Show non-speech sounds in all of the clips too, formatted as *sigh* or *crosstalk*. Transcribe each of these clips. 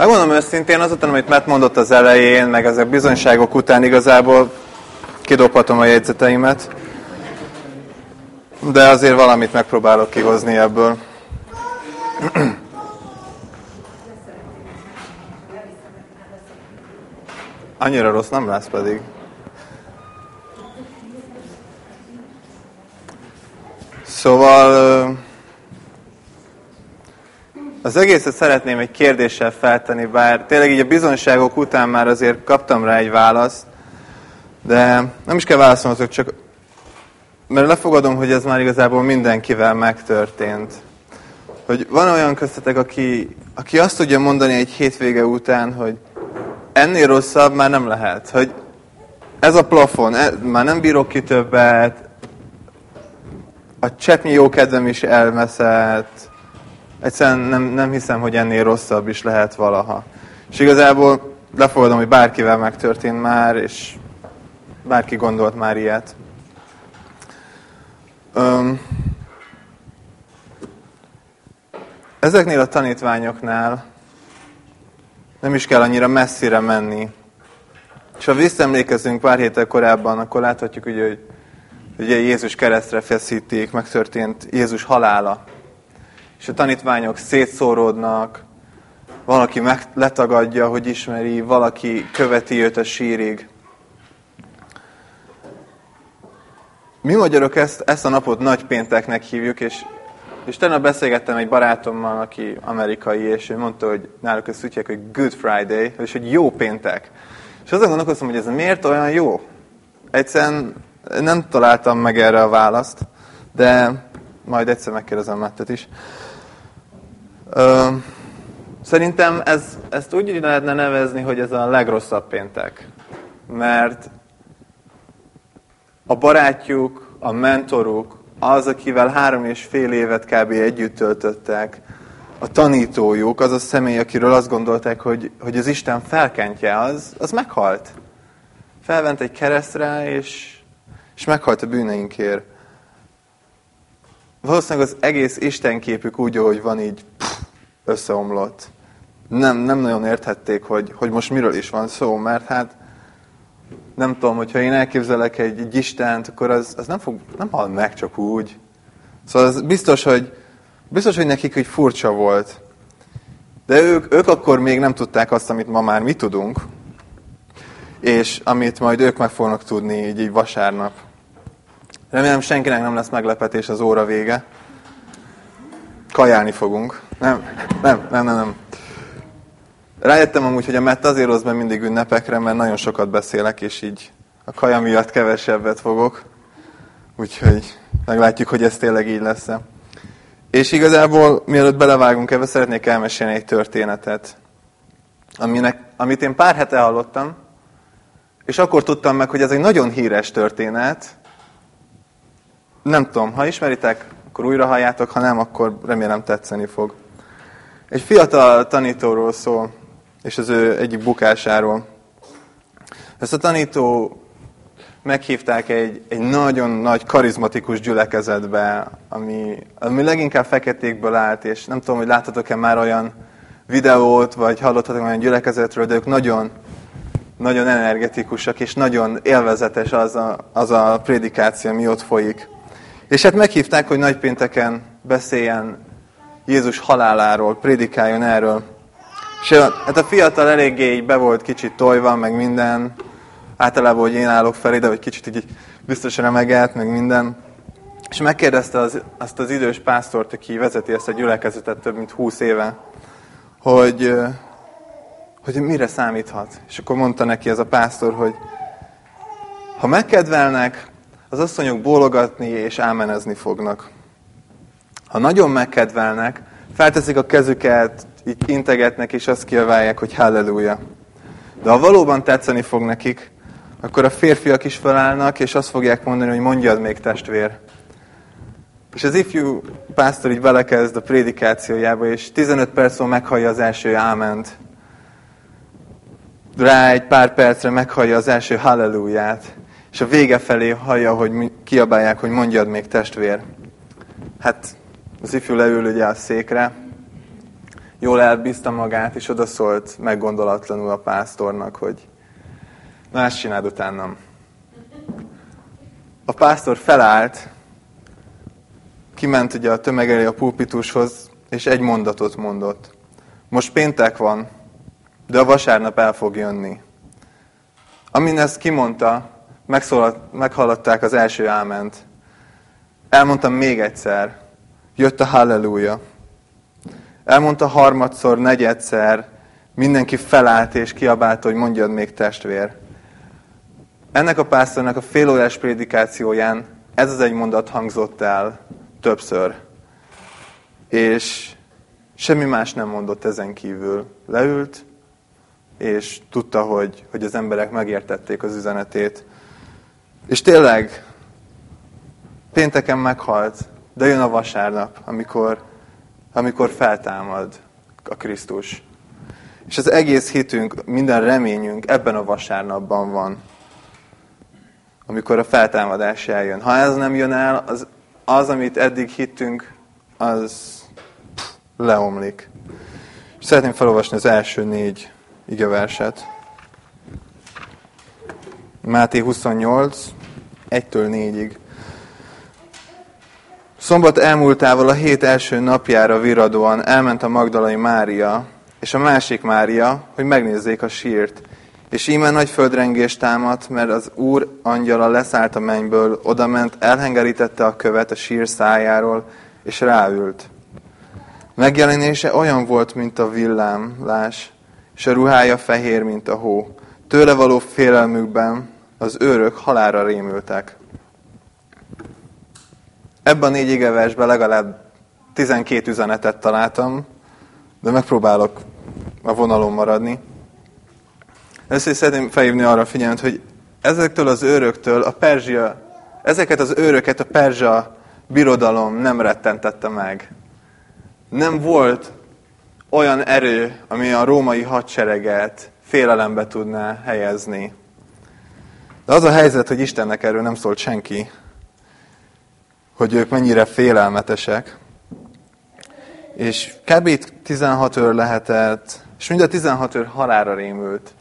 Megmondom őszintén, azután, amit Matt mondott az elején, meg ezek bizonyságok után igazából kidobhatom a jegyzeteimet, de azért valamit megpróbálok kihozni ebből. *clears throat* Annyira rossz nem lesz pedig. Szóval az egészet szeretném egy kérdéssel feltenni, bár tényleg így a bizonyságok után már azért kaptam rá egy választ, de nem is kell válaszolnotok, csak mert lefogadom, hogy ez már igazából mindenkivel megtörtént. Hogy van olyan köztetek, aki, aki azt tudja mondani egy hétvége után, hogy ennél rosszabb már nem lehet. Hogy ez a plafon, ez, már nem bírok ki többet, a csetnyi jó kedvem is elveszett, egyszerűen nem, nem hiszem, hogy ennél rosszabb is lehet valaha. És igazából lefogadom, hogy bárkivel megtörtént már, és bárki gondolt már ilyet. Öm, ezeknél a tanítványoknál nem is kell annyira messzire menni. És ha visszaemlékezünk pár héttel korábban, akkor láthatjuk, ugye, hogy ugye Jézus keresztre feszítik, megtörtént Jézus halála. És a tanítványok szétszóródnak, valaki meg letagadja, hogy ismeri, valaki követi őt a sírig. Mi magyarok ezt, ezt a napot nagy pénteknek hívjuk, és, és tegnap beszélgettem egy barátommal, aki amerikai, és ő mondta, hogy náluk ezt úgy hogy Good Friday, és hogy jó péntek. És azon gondolkoztam, hogy ez miért olyan jó? Egyszerűen nem találtam meg erre a választ, de majd egyszer megkérdezem Mettet is. Szerintem ez, ezt úgy lehetne nevezni, hogy ez a legrosszabb péntek. Mert a barátjuk, a mentoruk, az, akivel három és fél évet kb. együtt töltöttek, a tanítójuk, az a személy, akiről azt gondolták, hogy, hogy az Isten felkentje, az, az meghalt. Felvent egy keresztre, és, és meghalt a bűneinkért. Valószínűleg az egész Isten képük úgy, ahogy van, így összeomlott. Nem, nem nagyon érthették, hogy, hogy most miről is van szó, mert hát nem tudom, hogyha én elképzelek egy, egy Istent, akkor az, az nem, fog, nem hal meg csak úgy. Szóval az biztos, hogy, biztos, hogy nekik egy furcsa volt. De ők, ők akkor még nem tudták azt, amit ma már mi tudunk, és amit majd ők meg fognak tudni így, így vasárnap. Remélem senkinek nem lesz meglepetés az óra vége. Kajálni fogunk. Nem, nem, nem, nem, nem. Rájöttem amúgy, hogy a Matt azért hoz be mindig ünnepekre, mert nagyon sokat beszélek, és így a kaja miatt kevesebbet fogok. Úgyhogy meglátjuk, hogy ez tényleg így lesz -e. És igazából, mielőtt belevágunk ebbe, szeretnék elmesélni egy történetet, aminek, amit én pár hete hallottam, és akkor tudtam meg, hogy ez egy nagyon híres történet. Nem tudom, ha ismeritek, akkor újra halljátok, ha nem, akkor remélem tetszeni fog. Egy fiatal tanítóról szól, és az ő egyik bukásáról. Ezt a tanító meghívták egy, egy nagyon nagy, karizmatikus gyülekezetbe, ami, ami leginkább feketékből állt, és nem tudom, hogy láttatok-e már olyan videót, vagy hallottatok olyan gyülekezetről, de ők nagyon, nagyon energetikusak, és nagyon élvezetes az a, az a prédikáció, ami ott folyik. És hát meghívták, hogy nagypénteken beszéljen Jézus haláláról, prédikáljon erről. És hát a fiatal eléggé így be volt kicsit tojva, meg minden. Általában, hogy én állok fel ide, hogy kicsit így biztos remegelt, meg minden. És megkérdezte az, azt az idős pásztort, aki vezeti ezt a gyülekezetet több mint húsz éve, hogy, hogy mire számíthat. És akkor mondta neki ez a pásztor, hogy ha megkedvelnek, az asszonyok bólogatni és ámenezni fognak. Ha nagyon megkedvelnek, felteszik a kezüket, így integetnek, és azt kiaválják, hogy halleluja. De ha valóban tetszeni fog nekik, akkor a férfiak is felállnak, és azt fogják mondani, hogy mondjad még testvér. És az ifjú pásztor így belekezd a prédikációjába, és 15 perc múlva meghallja az első áment. Rá egy pár percre meghallja az első halleluját, és a vége felé hallja, hogy kiabálják, hogy mondjad még testvér. Hát az ifjú leül ugye a székre, jól elbízta magát, és odaszólt meggondolatlanul a pásztornak, hogy na ezt csináld utánam. A pásztor felállt, kiment ugye a tömeg elé a pulpitushoz, és egy mondatot mondott. Most péntek van, de a vasárnap el fog jönni. Amin ezt kimondta, meghallották az első áment. Elmondtam még egyszer, jött a halleluja. Elmondta harmadszor, negyedszer, mindenki felállt és kiabálta, hogy mondjad még testvér. Ennek a pásztornak a félórás prédikációján ez az egy mondat hangzott el többször. És semmi más nem mondott ezen kívül. Leült, és tudta, hogy, hogy az emberek megértették az üzenetét. És tényleg, pénteken meghalt, de jön a vasárnap, amikor, amikor feltámad a Krisztus. És az egész hitünk, minden reményünk ebben a vasárnapban van, amikor a feltámadás eljön. Ha ez nem jön el, az, az amit eddig hittünk, az pff, leomlik. És szeretném felolvasni az első négy igeverset. Máté 28, 1-től 4-ig. Szombat elmúltával a hét első napjára viradóan elment a Magdalai Mária és a másik Mária, hogy megnézzék a sírt. És íme nagy földrengés támadt, mert az Úr angyala leszállt a mennyből, odament, elhengerítette a követ a sír szájáról, és ráült. Megjelenése olyan volt, mint a villámlás, és a ruhája fehér, mint a hó. Tőle való félelmükben az őrök halára rémültek. Ebben a négy égeversben legalább 12 üzenetet találtam, de megpróbálok a vonalon maradni. Először szeretném felhívni arra a figyelmet, hogy ezektől az őröktől a Perzsia, ezeket az őröket a Perzsa birodalom nem rettentette meg. Nem volt olyan erő, ami a római hadsereget félelembe tudná helyezni. De az a helyzet, hogy Istennek erről nem szólt senki, hogy ők mennyire félelmetesek. És kb. 16 őr lehetett, és mind a 16 őr halára rémült.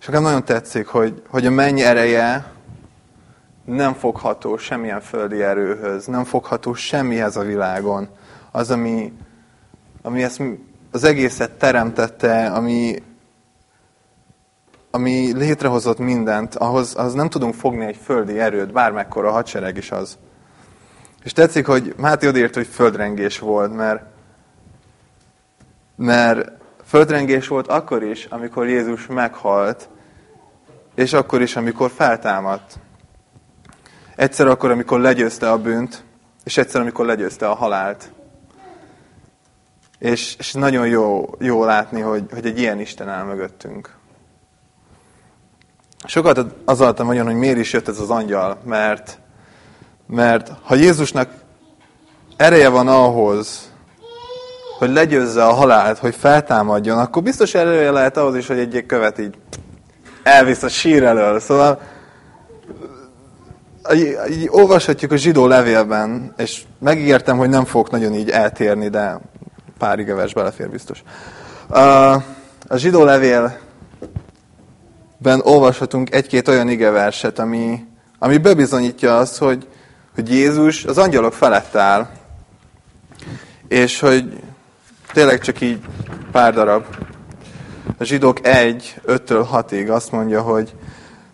És nekem nagyon tetszik, hogy, hogy a menny ereje nem fogható semmilyen földi erőhöz, nem fogható semmihez a világon. Az, ami, ami ezt az egészet teremtette, ami, ami létrehozott mindent, ahhoz, ahhoz nem tudunk fogni egy földi erőt, bármekkora hadsereg is az. És tetszik, hogy Máté odért, hogy földrengés volt, mert, mert földrengés volt akkor is, amikor Jézus meghalt, és akkor is, amikor feltámadt. Egyszer akkor, amikor legyőzte a bűnt, és egyszer, amikor legyőzte a halált. És, és nagyon jó, jó látni, hogy, hogy egy ilyen Isten áll mögöttünk. Sokat azaltam nagyon, hogy miért is jött ez az angyal, mert, mert ha Jézusnak ereje van ahhoz, hogy legyőzze a halált, hogy feltámadjon, akkor biztos ereje lehet ahhoz is, hogy egy követ így elvisz a sír elől. Szóval így, olvashatjuk a zsidó levélben, és megígértem, hogy nem fogok nagyon így eltérni, de pár igevers belefér biztos. A zsidó levélben olvashatunk egy-két olyan igeverset, ami, ami bebizonyítja azt, hogy, hogy Jézus az angyalok felett áll, és hogy tényleg csak így pár darab. A zsidók 1, 5-től 6-ig azt mondja, hogy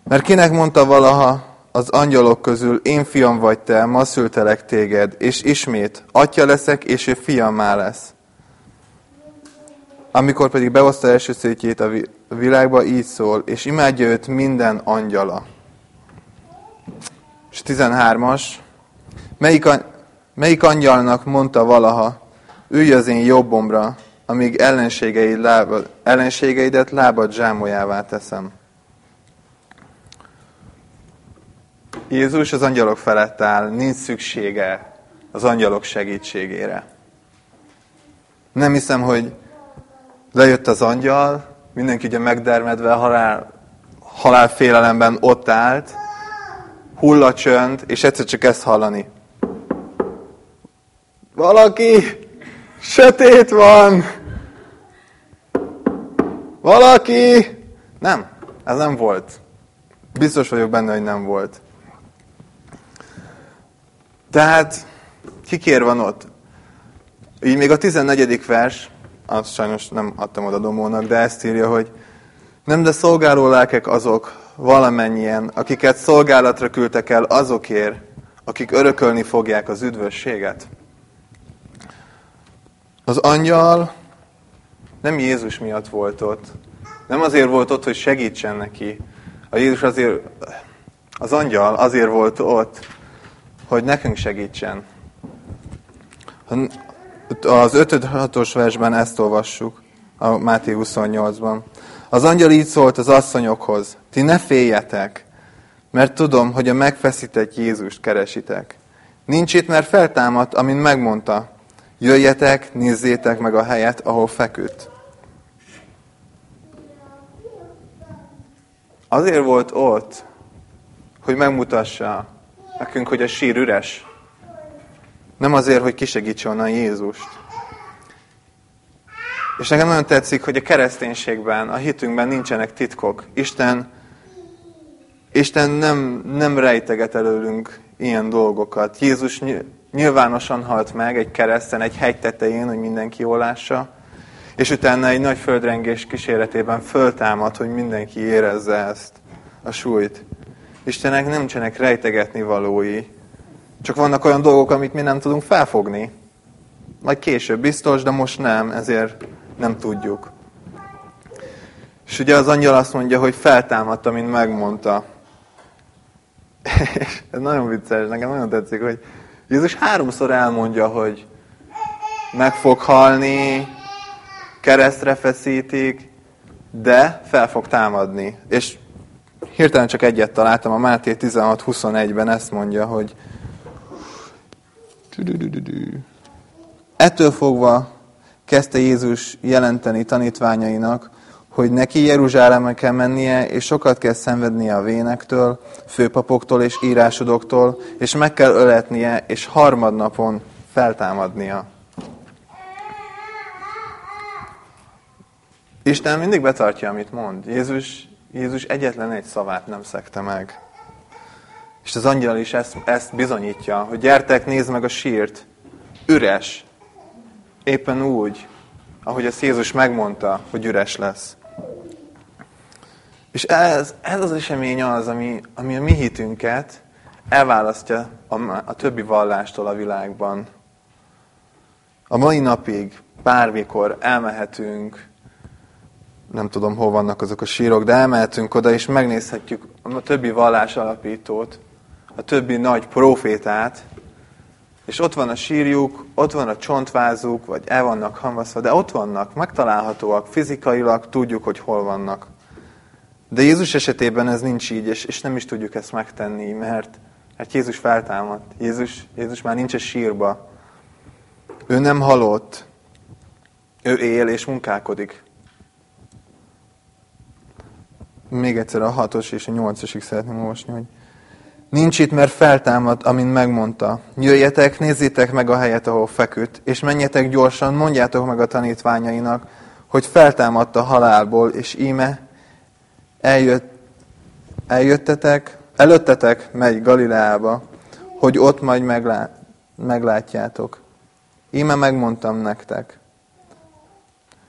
mert kinek mondta valaha az angyalok közül, én fiam vagy te, ma szültelek téged, és ismét, atya leszek, és ő fiammá lesz. Amikor pedig behozta első szétjét a világba, így szól, és imádja őt minden angyala. És 13-as. Melyik, melyik angyalnak mondta valaha, ülj az én jobbomra, amíg ellenségeid lábad, ellenségeidet lábad zsámolyává teszem. Jézus az angyalok felett áll, nincs szüksége az angyalok segítségére. Nem hiszem, hogy Lejött az angyal, mindenki ugye megdermedve, halál, halálfélelemben ott állt, hull a csönd, és egyszer csak ezt hallani. Valaki, sötét van, Valaki! Nem, ez nem volt. Biztos vagyok benne, hogy nem volt. Tehát kikér van ott? Így még a 14. vers, azt sajnos nem adtam oda Domónak, de ezt írja, hogy nem, de szolgáló lelkek azok valamennyien, akiket szolgálatra küldtek el azokért, akik örökölni fogják az üdvösséget. Az angyal nem Jézus miatt volt ott. Nem azért volt ott, hogy segítsen neki. A Jézus azért, az angyal azért volt ott, hogy nekünk segítsen. Az 5-6-os versben ezt olvassuk, a Máté 28-ban. Az angyal így szólt az asszonyokhoz, ti ne féljetek, mert tudom, hogy a megfeszített Jézust keresitek. Nincs itt, mert feltámadt, amint megmondta. Jöjjetek, nézzétek meg a helyet, ahol feküdt. Azért volt ott, hogy megmutassa nekünk, hogy a sír üres. Nem azért, hogy kisegítse onnan Jézust. És nekem nagyon tetszik, hogy a kereszténységben, a hitünkben nincsenek titkok. Isten, Isten nem, nem rejteget előlünk ilyen dolgokat. Jézus nyilvánosan halt meg egy kereszten, egy hegy tetején, hogy mindenki jól lássa, és utána egy nagy földrengés kíséretében föltámad, hogy mindenki érezze ezt, a súlyt. Istenek nem csenek rejtegetni valói, csak vannak olyan dolgok, amit mi nem tudunk felfogni. Majd később biztos, de most nem, ezért nem tudjuk. És ugye az angyal azt mondja, hogy feltámadta, mint megmondta. *laughs* ez nagyon vicces, nekem nagyon tetszik, hogy Jézus háromszor elmondja, hogy meg fog halni, keresztre feszítik, de fel fog támadni. És hirtelen csak egyet találtam, a Máté 16.21-ben ezt mondja, hogy Ettől fogva kezdte Jézus jelenteni tanítványainak, hogy neki Jeruzsálembe kell mennie, és sokat kell szenvednie a vénektől, főpapoktól és írásodoktól, és meg kell öletnie, és harmadnapon feltámadnia. Isten mindig betartja, amit mond. Jézus, Jézus egyetlen egy szavát nem szekte meg. És az angyal is ezt, ezt bizonyítja, hogy gyertek, nézd meg a sírt. Üres. Éppen úgy, ahogy ezt Jézus megmondta, hogy üres lesz. És ez, ez az esemény az, ami, ami a mi hitünket elválasztja a, a többi vallástól a világban. A mai napig bármikor elmehetünk, nem tudom, hol vannak azok a sírok, de elmehetünk oda, és megnézhetjük a többi vallás alapítót, a többi nagy profétát, és ott van a sírjuk, ott van a csontvázuk, vagy el vannak hamvaszva, de ott vannak, megtalálhatóak, fizikailag tudjuk, hogy hol vannak. De Jézus esetében ez nincs így, és, és nem is tudjuk ezt megtenni, mert, mert Jézus feltámadt. Jézus, Jézus már nincs a sírba. Ő nem halott. Ő él és munkálkodik. Még egyszer a hatos és a nyolcasig szeretném olvasni, hogy Nincs itt, mert feltámad, amint megmondta. Jöjjetek, nézzétek meg a helyet, ahol feküdt, és menjetek gyorsan, mondjátok meg a tanítványainak, hogy feltámadt a halálból, és íme eljött, eljöttetek, előttetek megy Galileába, hogy ott majd meglá, meglátjátok. Íme megmondtam nektek.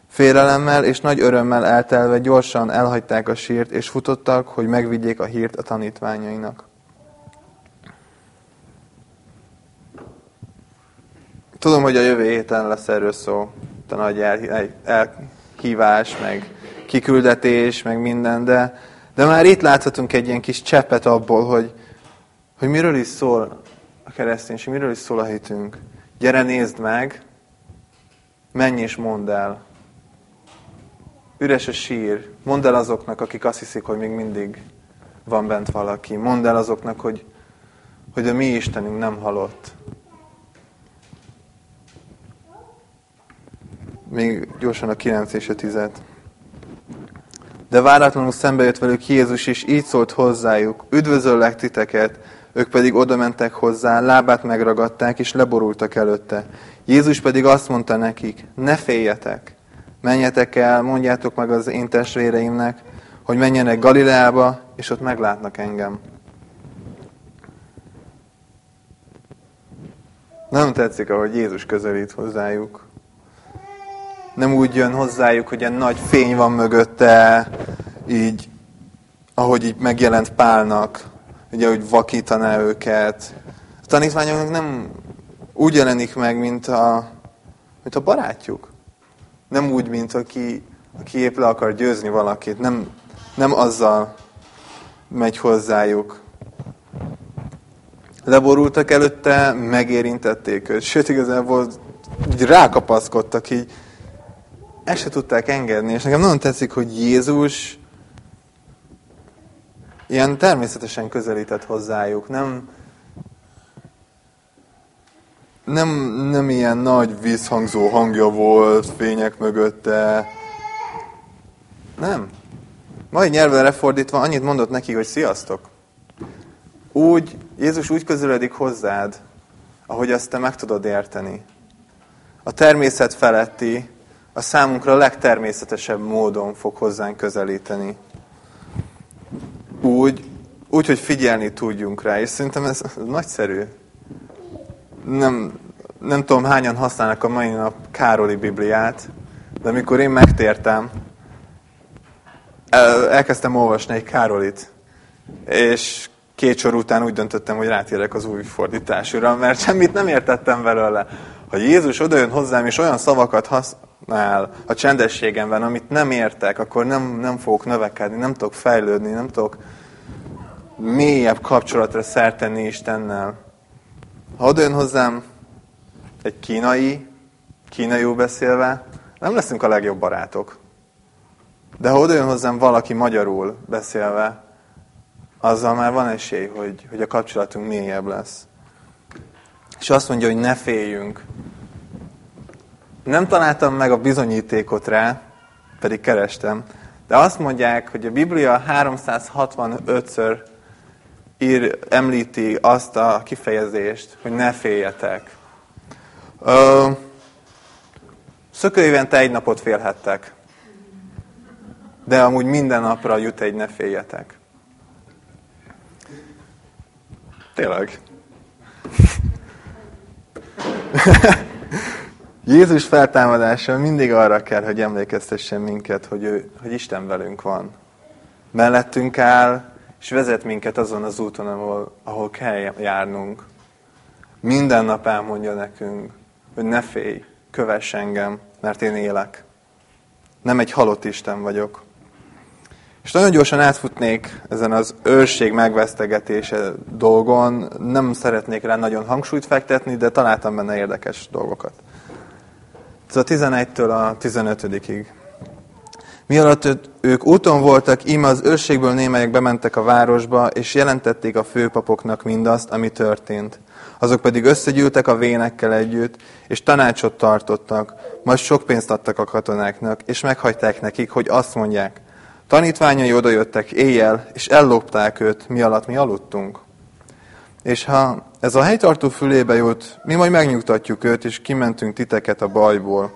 Félelemmel és nagy örömmel eltelve gyorsan elhagyták a sírt, és futottak, hogy megvigyék a hírt a tanítványainak. Tudom, hogy a jövő héten lesz erről szó, a nagy elhívás, meg kiküldetés, meg minden, de, de már itt láthatunk egy ilyen kis cseppet abból, hogy, hogy miről is szól a kereszténység, miről is szól a hitünk. Gyere, nézd meg, menj és mondd el. Üres a sír. Mondd el azoknak, akik azt hiszik, hogy még mindig van bent valaki. Mondd el azoknak, hogy, hogy a mi Istenünk nem halott. Még gyorsan a 9 és a 10 De váratlanul szembe jött velük Jézus, és így szólt hozzájuk, üdvözöllek titeket, ők pedig oda mentek hozzá, lábát megragadták, és leborultak előtte. Jézus pedig azt mondta nekik, ne féljetek, menjetek el, mondjátok meg az én testvéreimnek, hogy menjenek Galileába, és ott meglátnak engem. Nem tetszik, ahogy Jézus közelít hozzájuk. Nem úgy jön hozzájuk, hogy egy nagy fény van mögötte, így, ahogy így megjelent Pálnak, ugye, hogy vakítaná őket. A tanítványoknak nem úgy jelenik meg, mint a, mint a barátjuk. Nem úgy, mint aki, aki épp le akar győzni valakit. Nem, nem azzal megy hozzájuk. Leborultak előtte, megérintették őt. Sőt, igazából így rákapaszkodtak, így ezt se tudták engedni. És nekem nagyon tetszik, hogy Jézus ilyen természetesen közelített hozzájuk. Nem, nem, nem ilyen nagy vízhangzó hangja volt, fények mögötte. Nem. Mai nyelven lefordítva annyit mondott neki, hogy sziasztok. Úgy, Jézus úgy közeledik hozzád, ahogy azt te meg tudod érteni. A természet feletti, a számunkra a legtermészetesebb módon fog hozzánk közelíteni. Úgy, úgy, hogy figyelni tudjunk rá, és szerintem ez, nagyszerű. Nem, nem tudom, hányan használnak a mai nap Károli Bibliát, de amikor én megtértem, elkezdtem olvasni egy Károlit, és két sor után úgy döntöttem, hogy rátérek az új fordításúra, mert semmit nem értettem belőle. Ha Jézus odajön hozzám, és olyan szavakat használ a csendességemben, amit nem értek, akkor nem, nem fogok növekedni, nem tudok fejlődni, nem tudok mélyebb kapcsolatra szertenni Istennel. Ha odajön hozzám egy kínai, kínaiul beszélve, nem leszünk a legjobb barátok. De ha odajön hozzám valaki magyarul beszélve, azzal már van esély, hogy, hogy a kapcsolatunk mélyebb lesz. És azt mondja, hogy ne féljünk. Nem találtam meg a bizonyítékot rá, pedig kerestem, de azt mondják, hogy a Biblia 365-ször ír, említi azt a kifejezést, hogy ne féljetek. Szökőévente egy napot félhettek, de amúgy minden napra jut egy ne féljetek. Tényleg. *laughs* Jézus feltámadása mindig arra kell, hogy emlékeztessen minket, hogy, ő, hogy Isten velünk van. Mellettünk áll, és vezet minket azon az úton, ahol, ahol kell járnunk. Minden nap elmondja nekünk, hogy ne félj, kövess engem, mert én élek. Nem egy halott Isten vagyok. És nagyon gyorsan átfutnék ezen az őrség megvesztegetése dolgon. Nem szeretnék rá nagyon hangsúlyt fektetni, de találtam benne érdekes dolgokat. Ez a 11-től a 15-ig. Mi alatt ők úton voltak, íme az őrségből némelyek bementek a városba, és jelentették a főpapoknak mindazt, ami történt. Azok pedig összegyűltek a vénekkel együtt, és tanácsot tartottak, majd sok pénzt adtak a katonáknak, és meghagyták nekik, hogy azt mondják, Tanítványai odajöttek éjjel, és ellopták őt, mi alatt mi aludtunk. És ha ez a helytartó fülébe jut, mi majd megnyugtatjuk őt, és kimentünk titeket a bajból.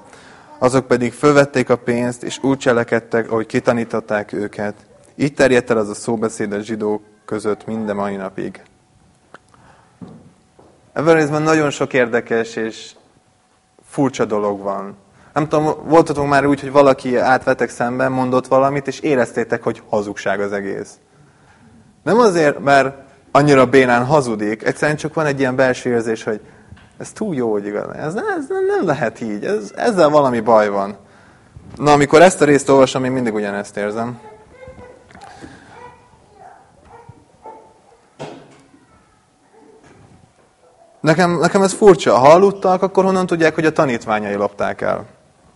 Azok pedig fölvették a pénzt, és úgy cselekedtek, ahogy kitanították őket. Így terjedt el az a szóbeszéd a zsidók között minden mai napig. Ebben részben nagyon sok érdekes és furcsa dolog van. Nem tudom, voltatok már úgy, hogy valaki átvetek szemben, mondott valamit, és éreztétek, hogy hazugság az egész. Nem azért, mert annyira bénán hazudik, egyszerűen csak van egy ilyen belső érzés, hogy ez túl jó, hogy igaz. Ez, ez nem lehet így, ez, ezzel valami baj van. Na, amikor ezt a részt olvasom, én mindig ugyanezt érzem. Nekem, nekem ez furcsa. Ha aludtak, akkor honnan tudják, hogy a tanítványai lopták el?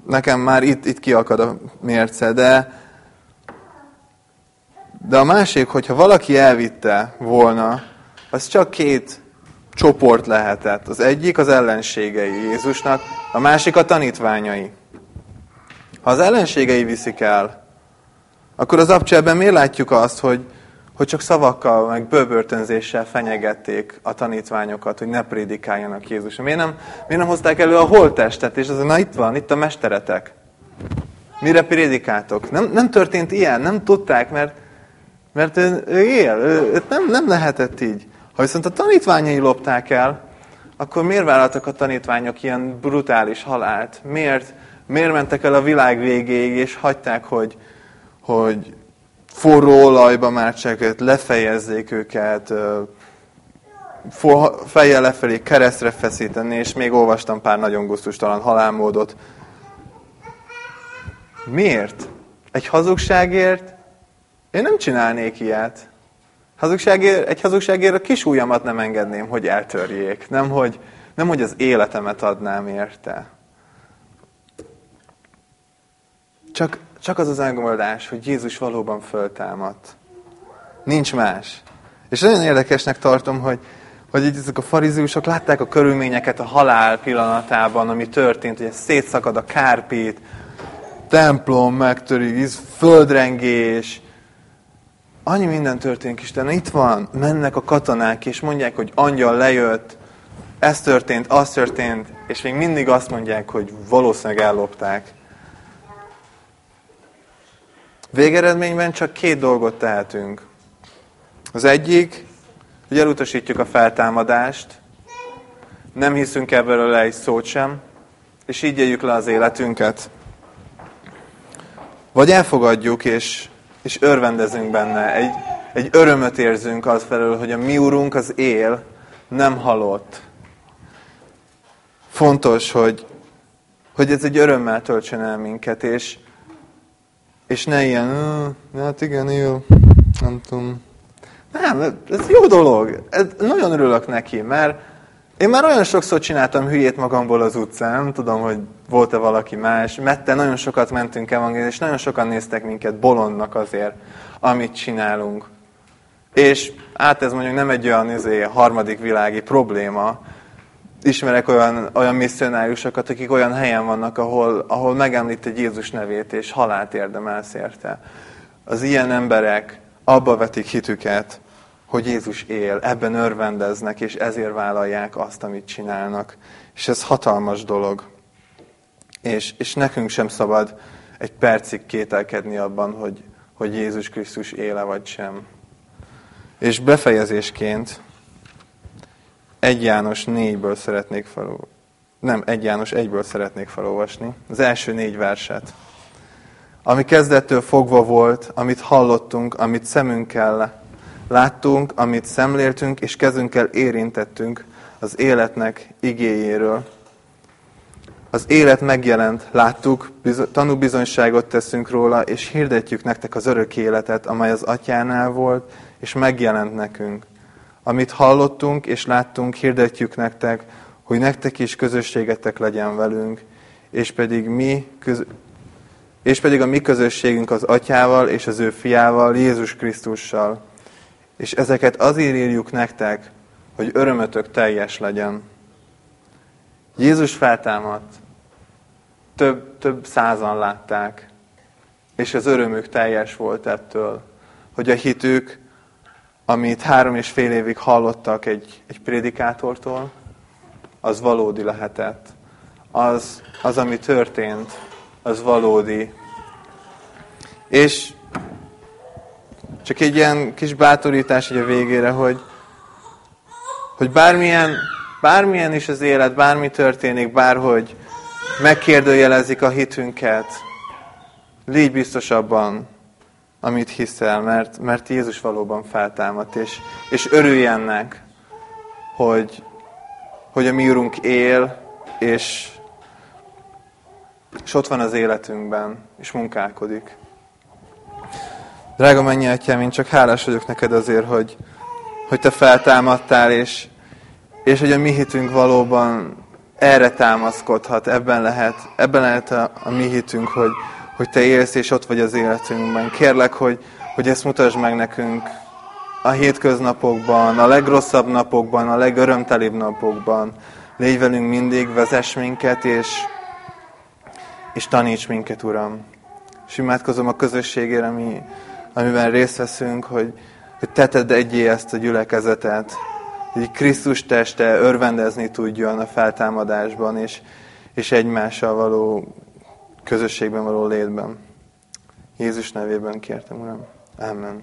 nekem már itt, itt kiakad a mérce, de, de a másik, hogyha valaki elvitte volna, az csak két csoport lehetett. Az egyik az ellenségei Jézusnak, a másik a tanítványai. Ha az ellenségei viszik el, akkor az abcselben miért látjuk azt, hogy, hogy csak szavakkal, meg bőbörtönzéssel fenyegették a tanítványokat, hogy ne prédikáljanak Jézus. Miért nem, miért nem hozták elő a holttestet, és az, na itt van, itt a mesteretek. Mire prédikáltok? Nem, nem történt ilyen, nem tudták, mert, mert ő, ő él, ő, ő nem, nem lehetett így. Ha viszont a tanítványai lopták el, akkor miért vállaltak a tanítványok ilyen brutális halált? Miért, miért mentek el a világ végéig, és hagyták, hogy, hogy forró olajba már csak lefejezzék őket, fejjel lefelé keresztre feszíteni, és még olvastam pár nagyon gusztustalan halálmódot. Miért? Egy hazugságért én nem csinálnék ilyet. Hazugságért, egy hazugságért a kis ujjamat nem engedném, hogy eltörjék. Nem hogy, nem, hogy az életemet adnám érte. Csak, csak az az elgondolás, hogy Jézus valóban föltámadt. Nincs más. És nagyon érdekesnek tartom, hogy, hogy így ezek a farizeusok látták a körülményeket a halál pillanatában, ami történt, hogy szétszakad a kárpít, templom megtörik, földrengés, annyi minden történik Isten. Itt van, mennek a katonák, és mondják, hogy angyal lejött, ez történt, az történt, és még mindig azt mondják, hogy valószínűleg ellopták. Végeredményben csak két dolgot tehetünk. Az egyik, hogy elutasítjuk a feltámadást, nem hiszünk ebből egy szót sem, és így éljük le az életünket. Vagy elfogadjuk, és, és örvendezünk benne. Egy, egy örömöt érzünk az felől, hogy a mi úrunk az él, nem halott. Fontos, hogy, hogy ez egy örömmel töltsön el minket, és, és ne ilyen, hát igen, él, nem tudom. Nem, ez jó dolog. Ez, nagyon örülök neki, mert én már olyan sokszor csináltam hülyét magamból az utcán, tudom, hogy volt-e valaki más. Mette, nagyon sokat mentünk evangéliumra, és nagyon sokan néztek minket bolondnak azért, amit csinálunk. És át ez mondjuk nem egy olyan izé, harmadik világi probléma. Ismerek olyan, olyan misszionáriusokat, akik olyan helyen vannak, ahol, ahol megemlít egy Jézus nevét, és halált érdemelsz érte. Az ilyen emberek abba vetik hitüket, hogy Jézus él, ebben örvendeznek, és ezért vállalják azt, amit csinálnak. És ez hatalmas dolog. És, és nekünk sem szabad egy percig kételkedni abban, hogy, hogy Jézus Krisztus éle vagy sem. És befejezésként egy János négyből szeretnék felolvasni. Nem, egy János egyből szeretnék felolvasni. Az első négy verset. Ami kezdettől fogva volt, amit hallottunk, amit szemünkkel láttunk, amit szemléltünk, és kezünkkel érintettünk az életnek igéjéről. Az élet megjelent, láttuk, tanúbizonyságot teszünk róla, és hirdetjük nektek az örök életet, amely az atyánál volt, és megjelent nekünk. Amit hallottunk és láttunk, hirdetjük nektek, hogy nektek is közösségetek legyen velünk, és pedig mi köz... és pedig a mi közösségünk az atyával és az ő fiával, Jézus Krisztussal. És ezeket azért írjuk nektek, hogy örömötök teljes legyen. Jézus feltámadt, több, több százan látták, és az örömük teljes volt ettől, hogy a hitük, amit három és fél évig hallottak egy, egy prédikátortól, az valódi lehetett. Az, az, ami történt, az valódi. És csak egy ilyen kis bátorítás a végére, hogy, hogy bármilyen, bármilyen is az élet, bármi történik, bárhogy megkérdőjelezik a hitünket, légy biztos abban, amit hiszel, mert, mert Jézus valóban feltámadt, és, és örülj ennek, hogy, hogy a mi Urunk él, és, és ott van az életünkben, és munkálkodik. Drága mennyi atyám, én csak hálás vagyok neked azért, hogy, hogy te feltámadtál, és, és hogy a mi hitünk valóban erre támaszkodhat, ebben lehet, ebben lehet a, a mi hitünk, hogy, hogy te élsz, és ott vagy az életünkben. Kérlek, hogy, hogy ezt mutasd meg nekünk a hétköznapokban, a legrosszabb napokban, a legörömtelibb napokban. Légy velünk mindig, vezess minket, és, és taníts minket, Uram. És imádkozom a közösségére, ami, amiben részt veszünk, hogy, hogy te tedd egyé ezt a gyülekezetet, hogy Krisztus teste örvendezni tudjon a feltámadásban, és, és egymással való közösségben való létben. Jézus nevében kértem, Uram. Amen.